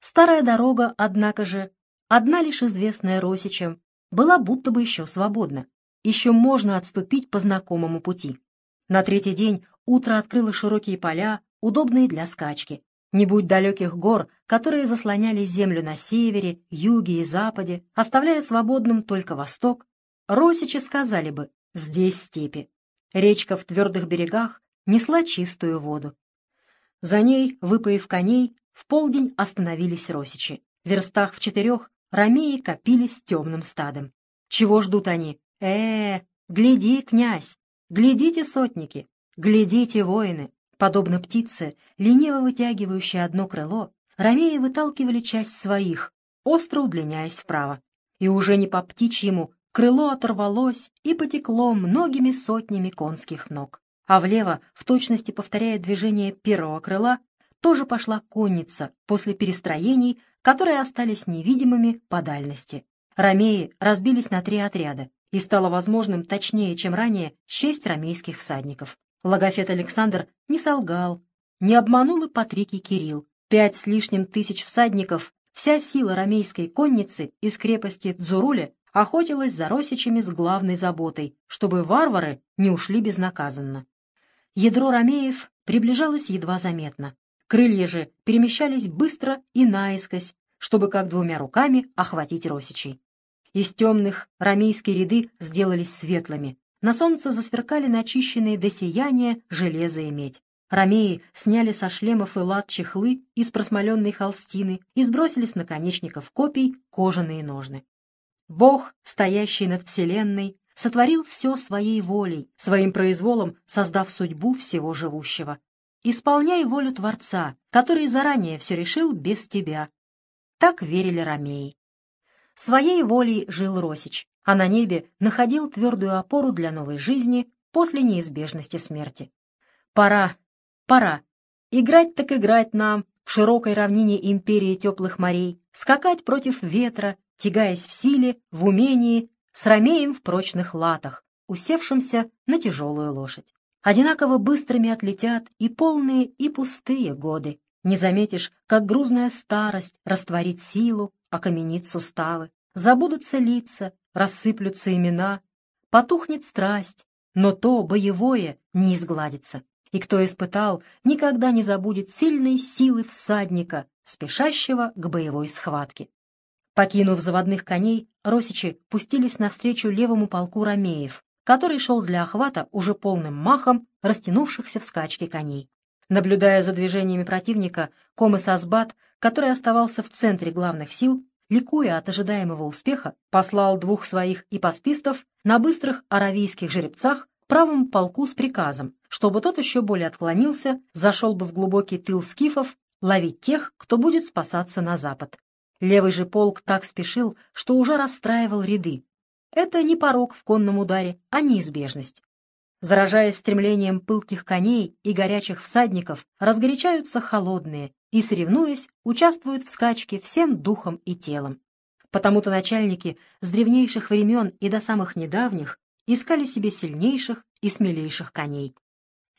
Старая дорога, однако же, одна лишь известная Росичем, была будто бы еще свободна. Еще можно отступить по знакомому пути. На третий день утро открыло широкие поля, удобные для скачки. Не будь далеких гор, которые заслоняли землю на севере, юге и западе, оставляя свободным только восток, Росичи сказали бы «здесь степи». Речка в твердых берегах несла чистую воду. За ней, выпоив коней, в полдень остановились Росичи. В верстах в четырех ромеи копились темным стадом. Чего ждут они? э, -э гляди, князь, глядите, сотники, глядите, воины. Подобно птице, лениво вытягивающей одно крыло, ромеи выталкивали часть своих, остро удлиняясь вправо. И уже не по птичьему крыло оторвалось и потекло многими сотнями конских ног. А влево, в точности повторяя движение первого крыла, тоже пошла конница после перестроений, которые остались невидимыми по дальности. Ромеи разбились на три отряда, и стало возможным точнее, чем ранее, счесть ромейских всадников. Логофет Александр не солгал, не обманул и Патрикий Кирилл. Пять с лишним тысяч всадников, вся сила ромейской конницы из крепости Дзуруля охотилась за росичами с главной заботой, чтобы варвары не ушли безнаказанно. Ядро ромеев приближалось едва заметно. Крылья же перемещались быстро и наискось, чтобы как двумя руками охватить росичей. Из темных ромейские ряды сделались светлыми. На солнце засверкали начищенные до сияния железо и медь. Ромеи сняли со шлемов и лад чехлы из просмоленной холстины и сбросили с наконечников копий кожаные ножны. Бог, стоящий над Вселенной, сотворил все своей волей, своим произволом создав судьбу всего живущего. Исполняй волю Творца, который заранее все решил без тебя. Так верили ромеи. Своей волей жил Росич, а на небе находил твердую опору для новой жизни после неизбежности смерти. Пора, пора. Играть так играть нам в широкой равнине империи теплых морей, скакать против ветра, тягаясь в силе, в умении, с ромеем в прочных латах, усевшимся на тяжелую лошадь. Одинаково быстрыми отлетят и полные, и пустые годы. Не заметишь, как грузная старость растворит силу, окаменит суставы. Забудутся лица, рассыплются имена, потухнет страсть, но то боевое не изгладится. И кто испытал, никогда не забудет сильной силы всадника, спешащего к боевой схватке. Покинув заводных коней, росичи пустились навстречу левому полку ромеев, который шел для охвата уже полным махом растянувшихся в скачке коней. Наблюдая за движениями противника, Комес Асбат, который оставался в центре главных сил, ликуя от ожидаемого успеха, послал двух своих ипоспистов на быстрых аравийских жеребцах правому полку с приказом, чтобы тот еще более отклонился, зашел бы в глубокий тыл скифов, ловить тех, кто будет спасаться на запад. Левый же полк так спешил, что уже расстраивал ряды. Это не порог в конном ударе, а неизбежность. Заражаясь стремлением пылких коней и горячих всадников, разгорячаются холодные и, соревнуясь, участвуют в скачке всем духом и телом. Потому-то начальники с древнейших времен и до самых недавних искали себе сильнейших и смелейших коней.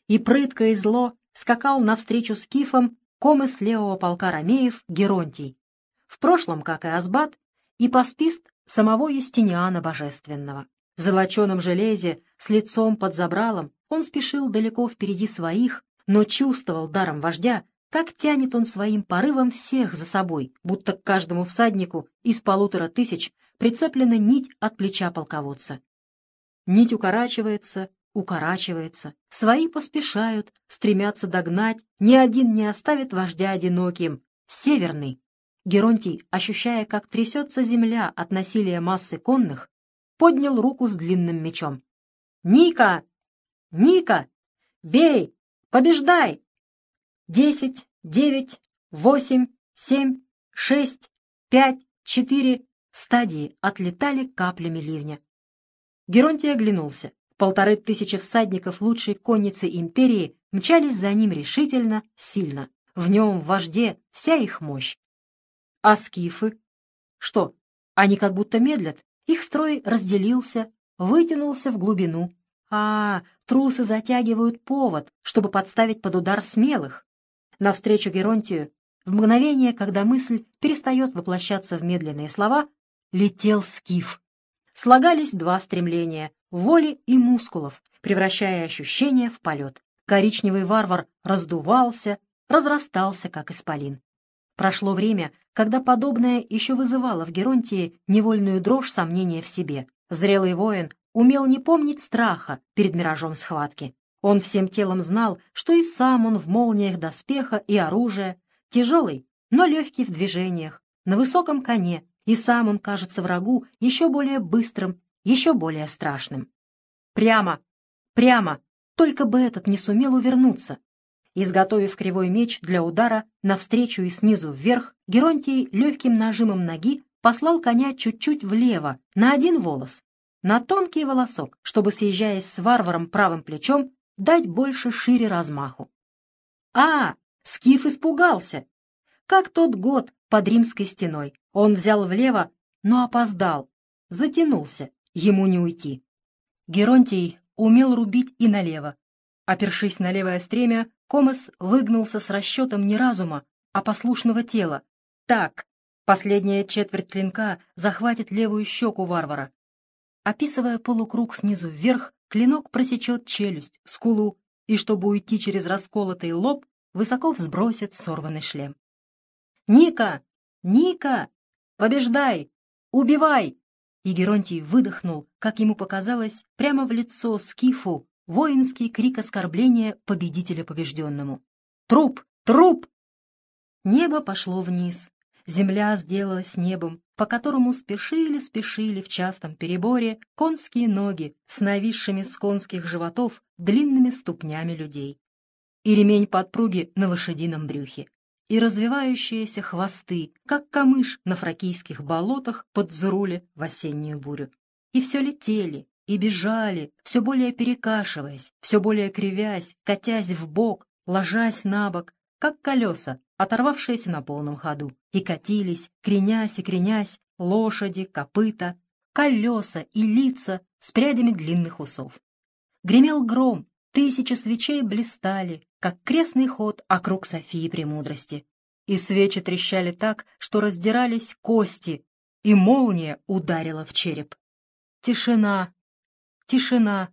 И прытко и зло скакал навстречу скифам комыс левого полка ромеев Геронтий, в прошлом, как и Асбат, и паспист самого Юстиниана Божественного. В золоченом железе, с лицом под забралом, он спешил далеко впереди своих, но чувствовал даром вождя, как тянет он своим порывом всех за собой, будто к каждому всаднику из полутора тысяч прицеплена нить от плеча полководца. Нить укорачивается, укорачивается, свои поспешают, стремятся догнать, ни один не оставит вождя одиноким, северный, Геронтий, ощущая, как трясется земля от насилия массы конных, поднял руку с длинным мечом. «Ника! Ника! Бей! Побеждай!» Десять, девять, восемь, семь, шесть, пять, четыре стадии отлетали каплями ливня. Геронтий оглянулся. Полторы тысячи всадников лучшей конницы империи мчались за ним решительно, сильно. В нем, в вожде, вся их мощь. А скифы? Что, они как будто медлят? Их строй разделился, вытянулся в глубину. А, трусы затягивают повод, чтобы подставить под удар смелых. Навстречу Геронтию, в мгновение, когда мысль перестает воплощаться в медленные слова, летел скиф. Слагались два стремления — воли и мускулов, превращая ощущение в полет. Коричневый варвар раздувался, разрастался, как исполин. Прошло время, когда подобное еще вызывало в Геронтии невольную дрожь сомнения в себе. Зрелый воин умел не помнить страха перед миражом схватки. Он всем телом знал, что и сам он в молниях доспеха и оружия, тяжелый, но легкий в движениях, на высоком коне, и сам он кажется врагу еще более быстрым, еще более страшным. Прямо, прямо, только бы этот не сумел увернуться. Изготовив кривой меч для удара навстречу и снизу вверх, Геронтий легким нажимом ноги послал коня чуть-чуть влево, на один волос, на тонкий волосок, чтобы, съезжаясь с варваром правым плечом, дать больше шире размаху. А, Скиф испугался. Как тот год под римской стеной. Он взял влево, но опоздал, затянулся, ему не уйти. Геронтий умел рубить и налево. Опершись на левое стремя, Комос выгнулся с расчетом не разума, а послушного тела. Так, последняя четверть клинка захватит левую щеку варвара. Описывая полукруг снизу вверх, клинок просечет челюсть, скулу, и, чтобы уйти через расколотый лоб, высоко взбросит сорванный шлем. «Ника! Ника! Побеждай! Убивай!» И Геронтий выдохнул, как ему показалось, прямо в лицо Скифу воинский крик оскорбления победителя побежденному. «Труп! Труп!» Небо пошло вниз. Земля сделалась небом, по которому спешили-спешили в частом переборе конские ноги с нависшими с конских животов длинными ступнями людей. И ремень подпруги на лошадином брюхе, и развивающиеся хвосты, как камыш на фракийских болотах под Зуруле в осеннюю бурю. И все летели, и бежали, все более перекашиваясь, все более кривясь, катясь в бок, ложась на бок, как колеса, оторвавшиеся на полном ходу, и катились, кренясь и кренясь, лошади, копыта, колеса и лица с прядями длинных усов. Гремел гром, тысячи свечей блистали, как крестный ход округ Софии Премудрости. И свечи трещали так, что раздирались кости, и молния ударила в череп. Тишина, тишина,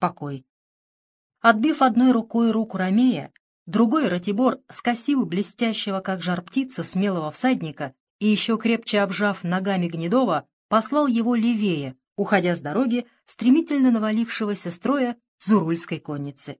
покой. Отбив одной рукой руку Ромея, Другой Ратибор скосил блестящего, как жар птица, смелого всадника и, еще крепче обжав ногами Гнедова, послал его левее, уходя с дороги стремительно навалившегося строя зурульской конницы.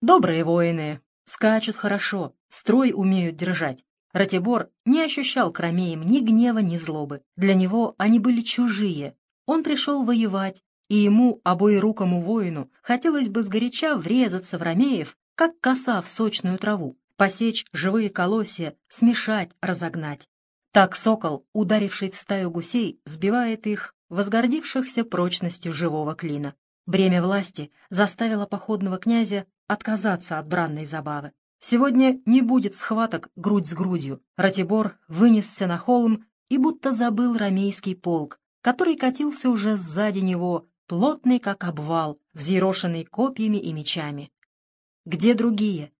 Добрые воины, скачут хорошо, строй умеют держать. Ратибор не ощущал к ромеям ни гнева, ни злобы. Для него они были чужие. Он пришел воевать, и ему, обоирукому воину, хотелось бы сгоряча врезаться в ромеев как коса в сочную траву, посечь живые колосья, смешать, разогнать. Так сокол, ударивший в стаю гусей, сбивает их, возгордившихся прочностью живого клина. Бремя власти заставило походного князя отказаться от бранной забавы. Сегодня не будет схваток грудь с грудью. Ратибор вынесся на холм и будто забыл ромейский полк, который катился уже сзади него, плотный как обвал, взъерошенный копьями и мечами. Где другие?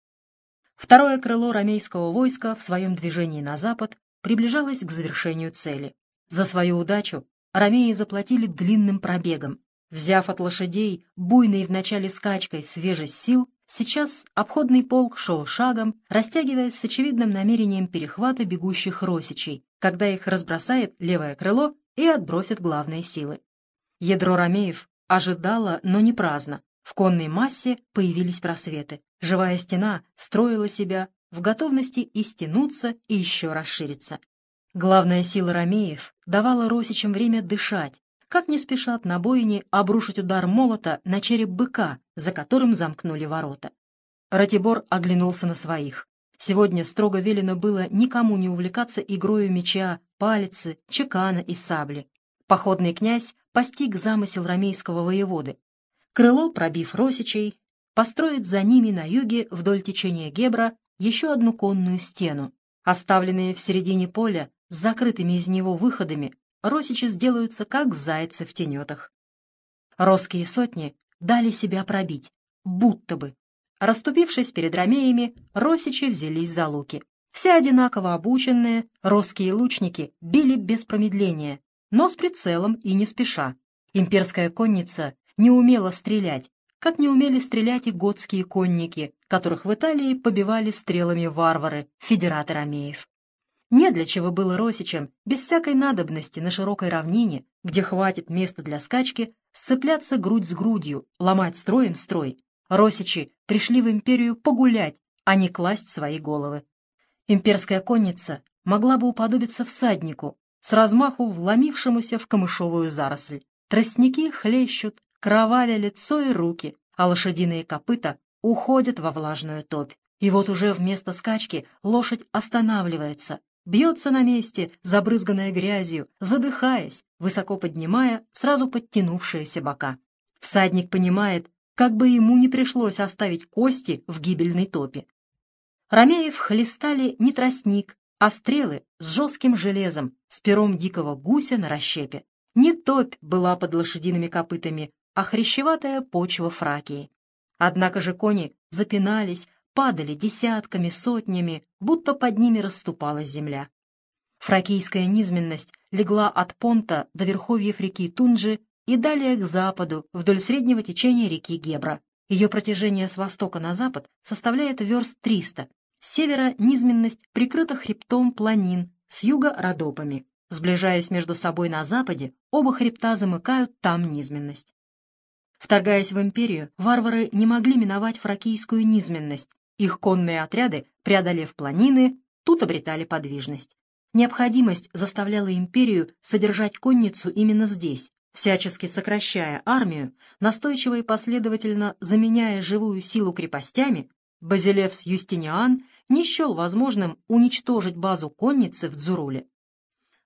Второе крыло ромейского войска в своем движении на запад приближалось к завершению цели. За свою удачу ромеи заплатили длинным пробегом. Взяв от лошадей буйной в начале скачкой свежесть сил, сейчас обходный полк шел шагом, растягиваясь с очевидным намерением перехвата бегущих росичей, когда их разбросает левое крыло и отбросит главные силы. Ядро ромеев ожидало, но не праздно. В конной массе появились просветы. Живая стена строила себя в готовности и стянуться, и еще расшириться. Главная сила ромеев давала росичам время дышать, как не спешат на бойне обрушить удар молота на череп быка, за которым замкнули ворота. Ратибор оглянулся на своих. Сегодня строго велено было никому не увлекаться игрою меча, палицы, чекана и сабли. Походный князь постиг замысел ромейского воеводы Крыло, пробив Росичей, построит за ними на юге вдоль течения Гебра еще одну конную стену. Оставленные в середине поля с закрытыми из него выходами, Росичи сделаются как зайцы в тенетах. Росские сотни дали себя пробить, будто бы. Раступившись перед ромеями, Росичи взялись за луки. Все одинаково обученные, русские лучники били без промедления, но с прицелом и не спеша. Имперская конница не умела стрелять, как не умели стрелять и готские конники, которых в Италии побивали стрелами варвары, федератор Ромеев. Не для чего было Росичем, без всякой надобности на широкой равнине, где хватит места для скачки, сцепляться грудь с грудью, ломать строем строй. Росичи пришли в империю погулять, а не класть свои головы. Имперская конница могла бы уподобиться всаднику, с размаху вломившемуся в камышовую заросль. Тростники хлещут, кровавя лицо и руки, а лошадиные копыта уходят во влажную топь. И вот уже вместо скачки лошадь останавливается, бьется на месте, забрызганная грязью, задыхаясь, высоко поднимая сразу подтянувшиеся бока. Всадник понимает, как бы ему не пришлось оставить кости в гибельной топе. Ромеев хлестали не тростник, а стрелы с жестким железом, с пером дикого гуся на расщепе. Не топь была под лошадиными копытами, а хрящеватая почва Фракии. Однако же кони запинались, падали десятками, сотнями, будто под ними расступалась земля. Фракийская низменность легла от Понта до верховьев реки Тунджи и далее к западу, вдоль среднего течения реки Гебра. Ее протяжение с востока на запад составляет верст 300, с севера низменность прикрыта хребтом планин, с юга — родопами. Сближаясь между собой на западе, оба хребта замыкают там низменность. Вторгаясь в империю, варвары не могли миновать фракийскую низменность. Их конные отряды, преодолев планины, тут обретали подвижность. Необходимость заставляла империю содержать конницу именно здесь, всячески сокращая армию, настойчиво и последовательно заменяя живую силу крепостями, Базилевс Юстиниан не счел возможным уничтожить базу конницы в Дзуруле.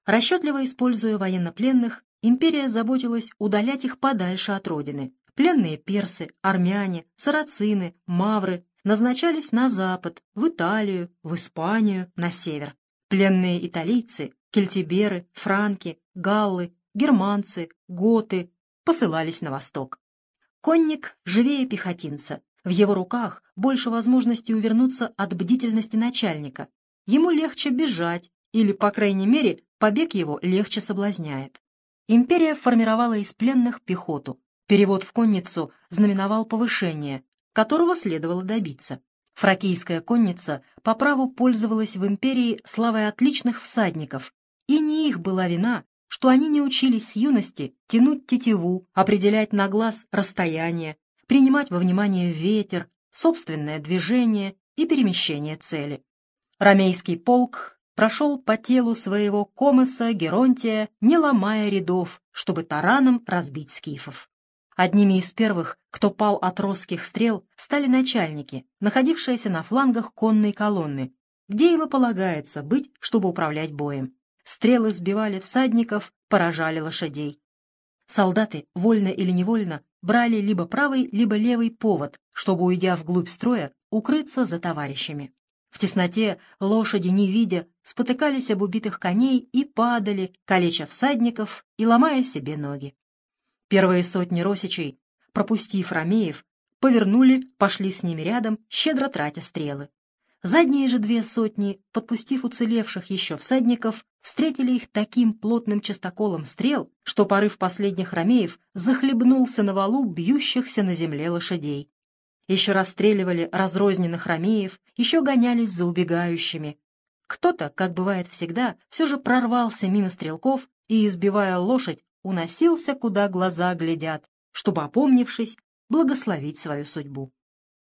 Расчетливо используя военнопленных, империя заботилась удалять их подальше от родины, Пленные персы, армяне, сарацины, мавры назначались на запад, в Италию, в Испанию, на север. Пленные италийцы, кельтиберы, франки, галлы, германцы, готы посылались на восток. Конник живее пехотинца. В его руках больше возможностей увернуться от бдительности начальника. Ему легче бежать, или, по крайней мере, побег его легче соблазняет. Империя формировала из пленных пехоту, Перевод в конницу знаменовал повышение, которого следовало добиться. Фракийская конница по праву пользовалась в империи славой отличных всадников, и не их была вина, что они не учились с юности тянуть тетиву, определять на глаз расстояние, принимать во внимание ветер, собственное движение и перемещение цели. Ромейский полк прошел по телу своего комоса Геронтия, не ломая рядов, чтобы тараном разбить скифов. Одними из первых, кто пал от русских стрел, стали начальники, находившиеся на флангах конной колонны, где им и полагается быть, чтобы управлять боем. Стрелы сбивали всадников, поражали лошадей. Солдаты, вольно или невольно, брали либо правый, либо левый повод, чтобы, уйдя вглубь строя, укрыться за товарищами. В тесноте лошади, не видя, спотыкались об убитых коней и падали, калеча всадников и ломая себе ноги. Первые сотни росичей, пропустив ромеев, повернули, пошли с ними рядом, щедро тратя стрелы. Задние же две сотни, подпустив уцелевших еще всадников, встретили их таким плотным частоколом стрел, что порыв последних ромеев захлебнулся на валу бьющихся на земле лошадей. Еще расстреливали разрозненных ромеев, еще гонялись за убегающими. Кто-то, как бывает всегда, все же прорвался мимо стрелков и, избивая лошадь, уносился, куда глаза глядят, чтобы, опомнившись, благословить свою судьбу.